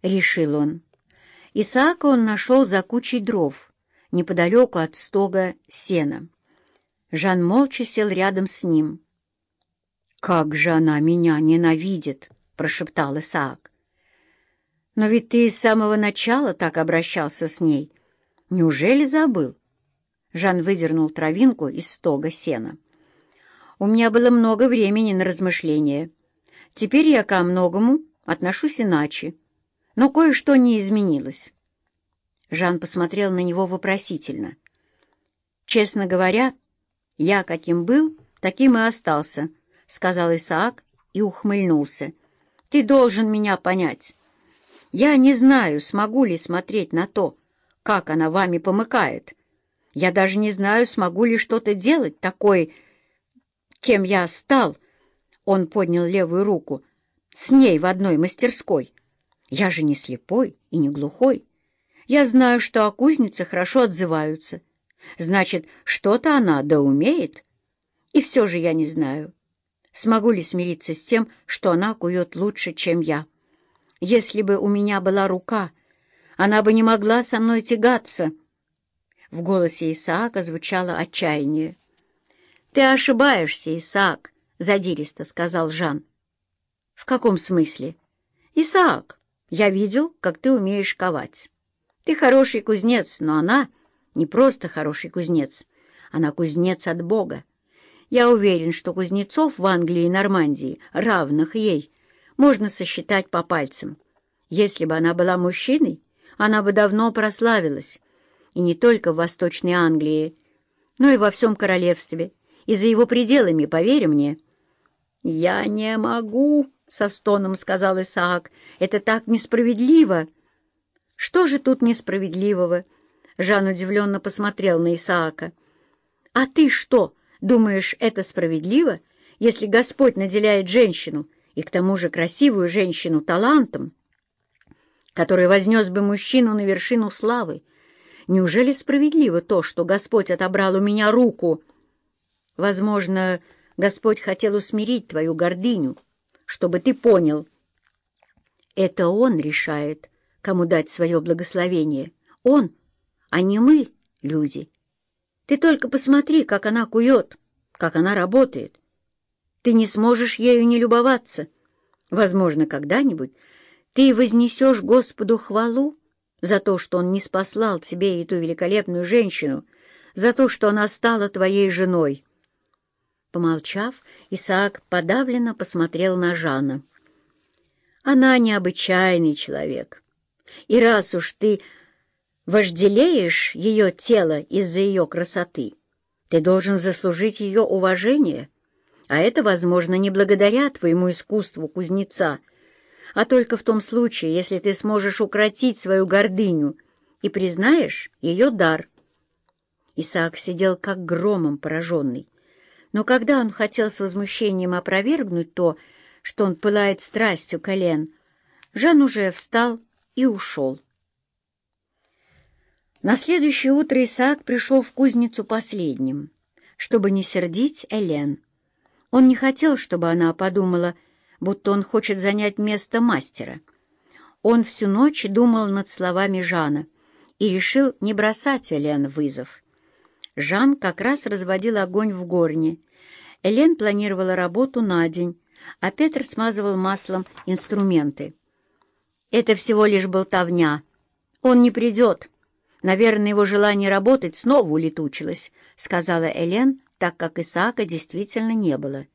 — решил он. Исаака он нашел за кучей дров, неподалеку от стога сена. Жан молча сел рядом с ним. «Как же она меня ненавидит!» — прошептал Исаак. «Но ведь ты с самого начала так обращался с ней. Неужели забыл?» Жан выдернул травинку из стога сена. «У меня было много времени на размышления. Теперь я ко многому отношусь иначе, но кое-что не изменилось». Жан посмотрел на него вопросительно. «Честно говоря, я каким был, таким и остался», — сказал Исаак и ухмыльнулся. «Ты должен меня понять. Я не знаю, смогу ли смотреть на то, как она вами помыкает, я даже не знаю, смогу ли что-то делать такой, кем я стал. Он поднял левую руку. С ней в одной мастерской. Я же не слепой и не глухой. Я знаю, что о кузнице хорошо отзываются. Значит, что-то она да умеет. И все же я не знаю, смогу ли смириться с тем, что она кует лучше, чем я. Если бы у меня была рука, она бы не могла со мной тягаться, в голосе Исаака звучало отчаяние. «Ты ошибаешься, Исаак», — задиристо сказал Жан. «В каком смысле?» «Исаак, я видел, как ты умеешь ковать. Ты хороший кузнец, но она не просто хороший кузнец. Она кузнец от Бога. Я уверен, что кузнецов в Англии и Нормандии, равных ей, можно сосчитать по пальцам. Если бы она была мужчиной, она бы давно прославилась» и не только в Восточной Англии, но и во всем королевстве, и за его пределами, поверь мне. «Я не могу», — со стоном сказал Исаак, — «это так несправедливо». «Что же тут несправедливого?» Жан удивленно посмотрел на Исаака. «А ты что, думаешь, это справедливо, если Господь наделяет женщину, и к тому же красивую женщину, талантом, который вознес бы мужчину на вершину славы, Неужели справедливо то, что Господь отобрал у меня руку? Возможно, Господь хотел усмирить твою гордыню, чтобы ты понял. Это Он решает, кому дать свое благословение. Он, а не мы, люди. Ты только посмотри, как она кует, как она работает. Ты не сможешь ею не любоваться. Возможно, когда-нибудь ты вознесешь Господу хвалу, за то, что он не спаслал тебе эту великолепную женщину, за то, что она стала твоей женой. Помолчав, Исаак подавленно посмотрел на Жана. Она необычайный человек. И раз уж ты вожделеешь ее тело из-за ее красоты, ты должен заслужить ее уважение, а это, возможно, не благодаря твоему искусству кузнеца, а только в том случае, если ты сможешь укротить свою гордыню и признаешь ее дар. Исаак сидел как громом пораженный. Но когда он хотел с возмущением опровергнуть то, что он пылает страстью колен, Жан уже встал и ушел. На следующее утро Исаак пришел в кузницу последним, чтобы не сердить Элен. Он не хотел, чтобы она подумала, будто он хочет занять место мастера. Он всю ночь думал над словами Жана и решил не бросать Элен вызов. Жан как раз разводил огонь в горне. Элен планировала работу на день, а Петр смазывал маслом инструменты. «Это всего лишь болтовня. Он не придет. Наверное, его желание работать снова улетучилось», — сказала Элен, так как Исаака действительно не было.